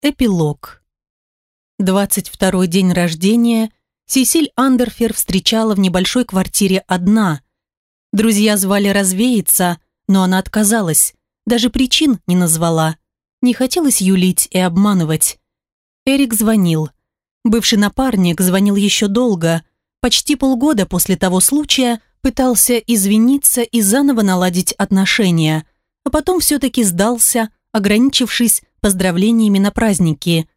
Эпилог. 22-й день рождения Сесиль Андерфер встречала в небольшой квартире одна. Друзья звали развеяться, но она отказалась, даже причин не назвала. Не хотелось юлить и обманывать. Эрик звонил. Бывший напарник звонил еще долго, почти полгода после того случая пытался извиниться и заново наладить отношения, а потом все-таки сдался, ограничившись поздравлениями на праздники.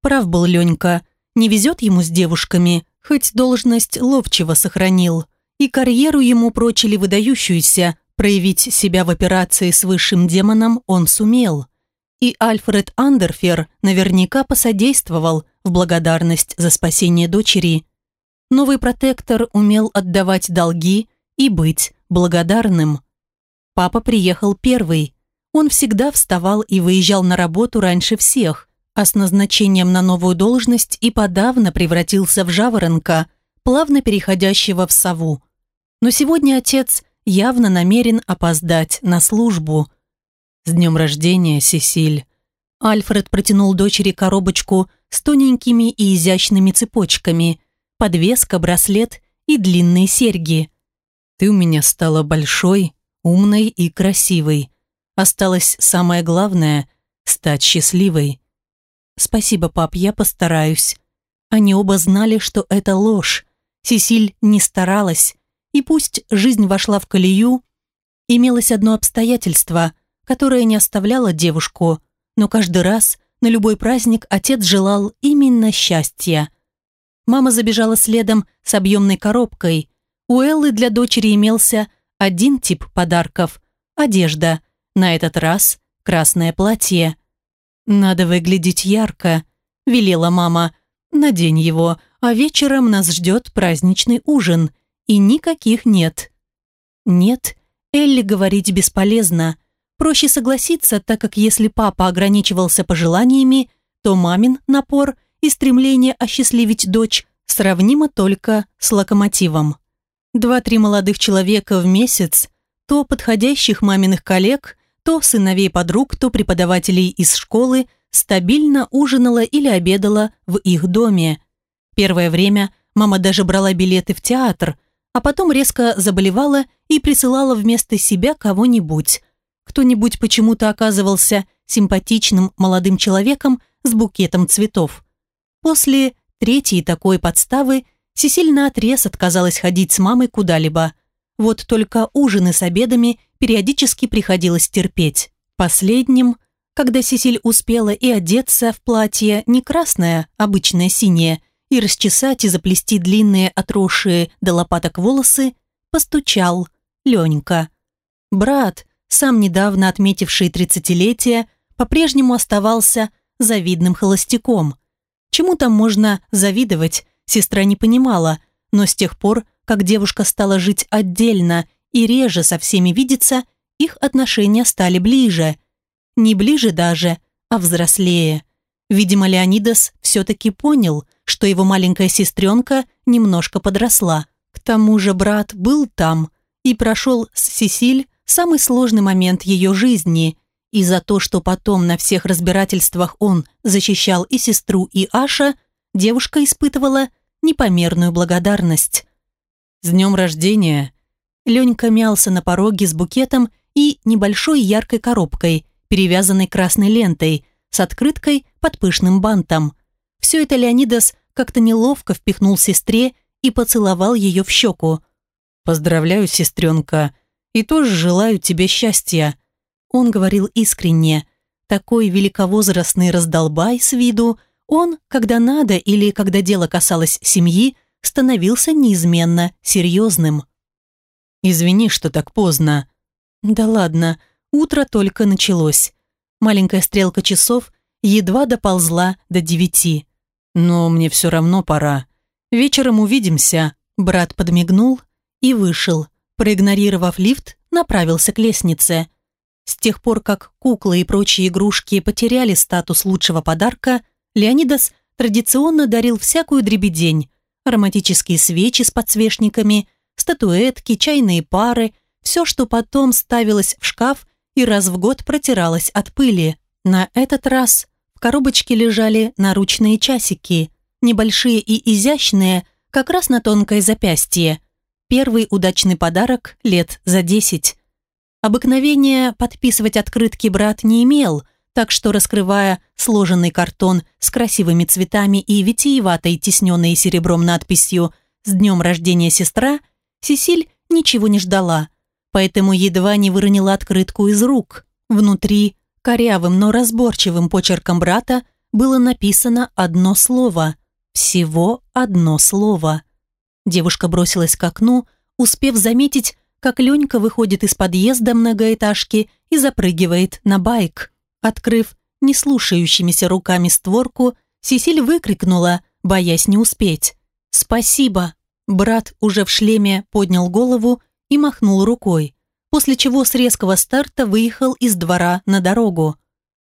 Прав был Ленька, не везет ему с девушками, хоть должность ловчего сохранил. И карьеру ему прочили выдающуюся, проявить себя в операции с высшим демоном он сумел. И Альфред Андерфер наверняка посодействовал в благодарность за спасение дочери. Новый протектор умел отдавать долги и быть благодарным. Папа приехал первый. Он всегда вставал и выезжал на работу раньше всех, а с назначением на новую должность и подавно превратился в жаворонка, плавно переходящего в сову. Но сегодня отец явно намерен опоздать на службу. «С днем рождения, Сесиль!» Альфред протянул дочери коробочку с тоненькими и изящными цепочками, подвеска, браслет и длинные серьги. «Ты у меня стала большой, умной и красивой. Осталось самое главное – стать счастливой». «Спасибо, пап, я постараюсь». Они оба знали, что это ложь. Сесиль не старалась, и пусть жизнь вошла в колею, имелось одно обстоятельство, которое не оставляло девушку, но каждый раз на любой праздник отец желал именно счастья. Мама забежала следом с объемной коробкой. У Эллы для дочери имелся один тип подарков – одежда, на этот раз красное платье. «Надо выглядеть ярко», – велела мама. «Надень его, а вечером нас ждет праздничный ужин и никаких «нет». «Нет» Элли говорить бесполезно. Проще согласиться, так как если папа ограничивался пожеланиями, то мамин напор и стремление осчастливить дочь сравнимо только с локомотивом. Два-три молодых человека в месяц, то подходящих маминых коллег, то сыновей подруг, то преподавателей из школы, стабильно ужинала или обедала в их доме. Первое время мама даже брала билеты в театр – а потом резко заболевала и присылала вместо себя кого-нибудь. Кто-нибудь почему-то оказывался симпатичным молодым человеком с букетом цветов. После третьей такой подставы Сесиль наотрез отказалась ходить с мамой куда-либо. Вот только ужины с обедами периодически приходилось терпеть. Последним, когда Сесиль успела и одеться в платье не красное, обычное синее, и расчесать и заплести длинные отросшие до лопаток волосы, постучал Ленька. Брат, сам недавно отметивший тридцатилетие, по-прежнему оставался завидным холостяком. Чему там можно завидовать, сестра не понимала, но с тех пор, как девушка стала жить отдельно и реже со всеми видеться, их отношения стали ближе. Не ближе даже, а взрослее. Видимо, Леонидас все-таки понял, что его маленькая сестренка немножко подросла. К тому же брат был там и прошел с Сесиль самый сложный момент ее жизни. И за то, что потом на всех разбирательствах он защищал и сестру, и Аша, девушка испытывала непомерную благодарность. «С днем рождения!» Ленька мялся на пороге с букетом и небольшой яркой коробкой, перевязанной красной лентой, с открыткой под пышным бантом. Все это Леонидас как-то неловко впихнул сестре и поцеловал ее в щеку. «Поздравляю, сестренка, и тоже желаю тебе счастья». Он говорил искренне. Такой великовозрастный раздолбай с виду, он, когда надо или когда дело касалось семьи, становился неизменно серьезным. «Извини, что так поздно». «Да ладно, утро только началось. Маленькая стрелка часов едва доползла до девяти. «Но мне все равно пора. Вечером увидимся», брат подмигнул и вышел. Проигнорировав лифт, направился к лестнице. С тех пор, как куклы и прочие игрушки потеряли статус лучшего подарка, Леонидас традиционно дарил всякую дребедень, ароматические свечи с подсвечниками, статуэтки, чайные пары, все, что потом ставилось в шкаф и раз в год протиралась от пыли. На этот раз В коробочке лежали наручные часики, небольшие и изящные, как раз на тонкое запястье. Первый удачный подарок лет за десять. Обыкновение подписывать открытки брат не имел, так что, раскрывая сложенный картон с красивыми цветами и витиеватой тисненной серебром надписью «С днем рождения, сестра», Сесиль ничего не ждала, поэтому едва не выронила открытку из рук. Внутри, корявым, но разборчивым почерком брата, было написано одно слово. Всего одно слово. Девушка бросилась к окну, успев заметить, как Ленька выходит из подъезда многоэтажки и запрыгивает на байк. Открыв неслушающимися руками створку, Сесиль выкрикнула, боясь не успеть. «Спасибо!» Брат уже в шлеме поднял голову и махнул рукой, после чего с резкого старта выехал из двора на дорогу.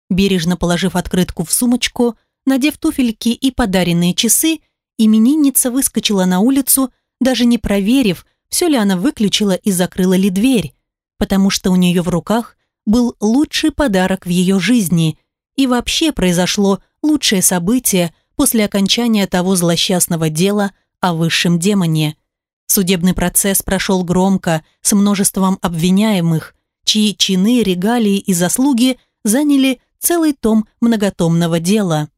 Бережно положив открытку в сумочку, надев туфельки и подаренные часы, именинница выскочила на улицу, даже не проверив, все ли она выключила и закрыла ли дверь, потому что у нее в руках был лучший подарок в ее жизни, и вообще произошло лучшее событие после окончания того злосчастного дела о высшем демоне. Судебный процесс прошел громко, с множеством обвиняемых, чьи чины, регалии и заслуги заняли целый том многотомного дела.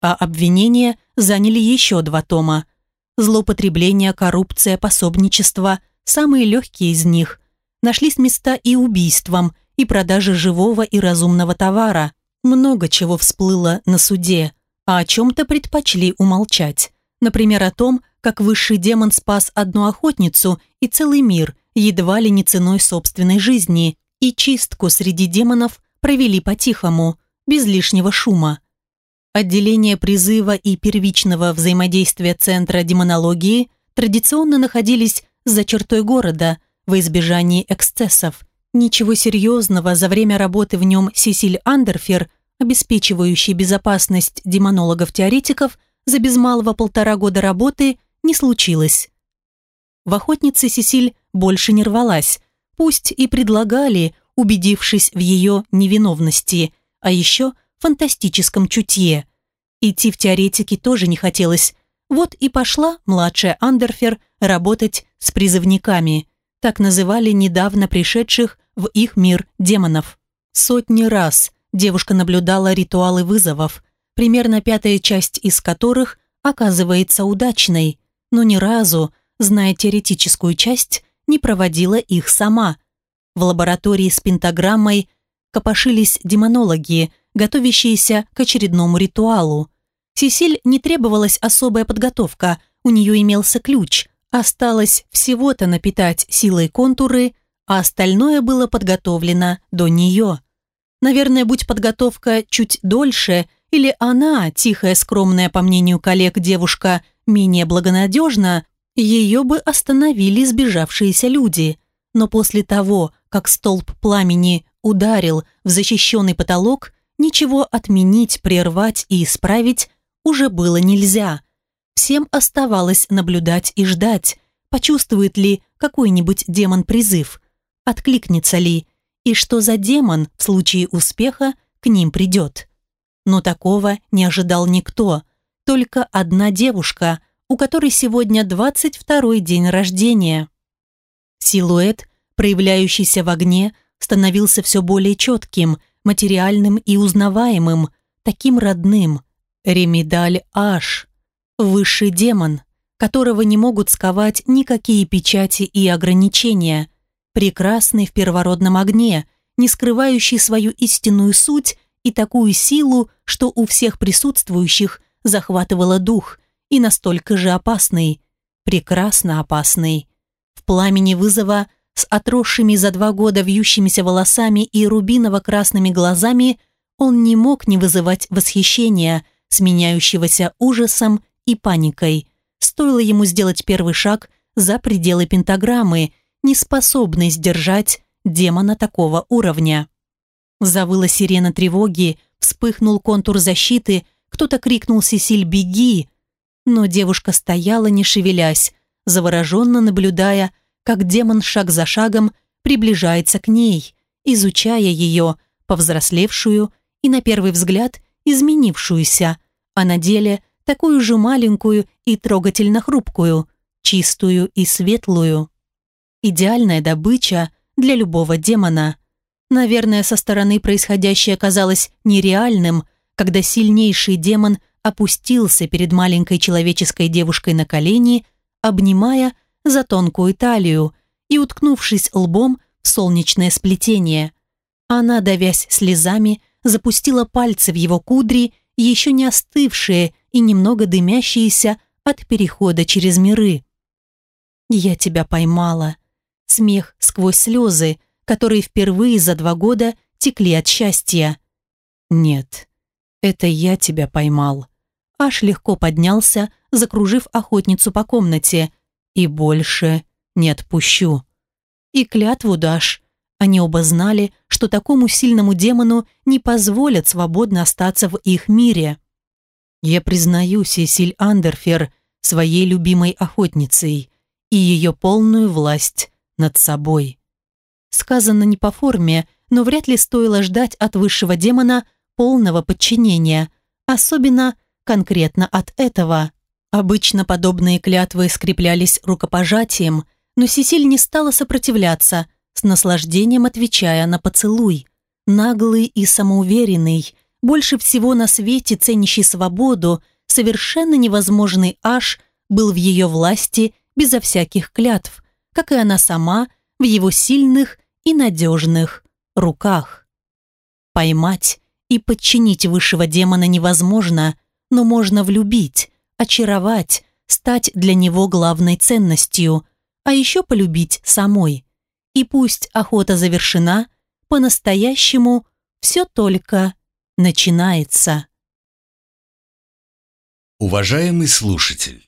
А обвинения заняли еще два тома – злоупотребление, коррупция, пособничество, самые легкие из них. Нашлись места и убийствам, и продаже живого и разумного товара. Много чего всплыло на суде, а о чем-то предпочли умолчать. Например, о том, как высший демон спас одну охотницу и целый мир, едва ли не ценой собственной жизни, и чистку среди демонов провели по-тихому, без лишнего шума. Отделение призыва и первичного взаимодействия Центра демонологии традиционно находились за чертой города во избежании эксцессов. Ничего серьезного за время работы в нем Сесиль Андерфер, обеспечивающий безопасность демонологов-теоретиков, за без малого полтора года работы не случилось. В охотнице Сесиль больше не рвалась, пусть и предлагали, убедившись в ее невиновности, а еще фантастическом чутье. Идти в теоретики тоже не хотелось. Вот и пошла младшая Андерфер работать с призывниками. Так называли недавно пришедших в их мир демонов. Сотни раз девушка наблюдала ритуалы вызовов, примерно пятая часть из которых оказывается удачной, но ни разу, зная теоретическую часть, не проводила их сама. В лаборатории с пентаграммой копошились демонологи, готовящиеся к очередному ритуалу. Сесиль не требовалась особая подготовка, у нее имелся ключ. Осталось всего-то напитать силой контуры, а остальное было подготовлено до нее. Наверное, будь подготовка чуть дольше, или она, тихая, скромная, по мнению коллег, девушка, менее благонадежна, ее бы остановили сбежавшиеся люди. Но после того, как столб пламени ударил в защищенный потолок, Ничего отменить, прервать и исправить уже было нельзя. Всем оставалось наблюдать и ждать, почувствует ли какой-нибудь демон призыв, откликнется ли, и что за демон в случае успеха к ним придет. Но такого не ожидал никто, только одна девушка, у которой сегодня 22-й день рождения. Силуэт, проявляющийся в огне, становился все более четким, материальным и узнаваемым, таким родным. Ремидаль Аш, высший демон, которого не могут сковать никакие печати и ограничения, прекрасный в первородном огне, не скрывающий свою истинную суть и такую силу, что у всех присутствующих захватывало дух, и настолько же опасный, прекрасно опасный. В пламени вызова – с отросшими за два года вьющимися волосами и рубиново-красными глазами, он не мог не вызывать восхищения, сменяющегося ужасом и паникой. Стоило ему сделать первый шаг за пределы пентаграммы, не способный сдержать демона такого уровня. Завыла сирена тревоги, вспыхнул контур защиты, кто-то крикнул «Сесиль, беги!», но девушка стояла, не шевелясь, завороженно наблюдая, как демон шаг за шагом приближается к ней, изучая ее, повзрослевшую и, на первый взгляд, изменившуюся, а на деле такую же маленькую и трогательно хрупкую, чистую и светлую. Идеальная добыча для любого демона. Наверное, со стороны происходящее казалось нереальным, когда сильнейший демон опустился перед маленькой человеческой девушкой на колени, обнимая за тонкую талию и уткнувшись лбом в солнечное сплетение. Она, давясь слезами, запустила пальцы в его кудри, еще не остывшие и немного дымящиеся от перехода через миры. «Я тебя поймала». Смех сквозь слезы, которые впервые за два года текли от счастья. «Нет, это я тебя поймал». Аж легко поднялся, закружив охотницу по комнате. «И больше не отпущу». «И клятву дашь». Они оба знали, что такому сильному демону не позволят свободно остаться в их мире. Я признаю Сесиль Андерфер своей любимой охотницей и ее полную власть над собой. Сказано не по форме, но вряд ли стоило ждать от высшего демона полного подчинения, особенно конкретно от этого. Обычно подобные клятвы скреплялись рукопожатием, но Сесиль не стала сопротивляться, с наслаждением отвечая на поцелуй. Наглый и самоуверенный, больше всего на свете ценящий свободу, совершенно невозможный аж был в ее власти безо всяких клятв, как и она сама в его сильных и надежных руках. Поймать и подчинить высшего демона невозможно, но можно влюбить, очаровать, стать для него главной ценностью, а еще полюбить самой. И пусть охота завершена, по-настоящему все только начинается. Уважаемый слушатель,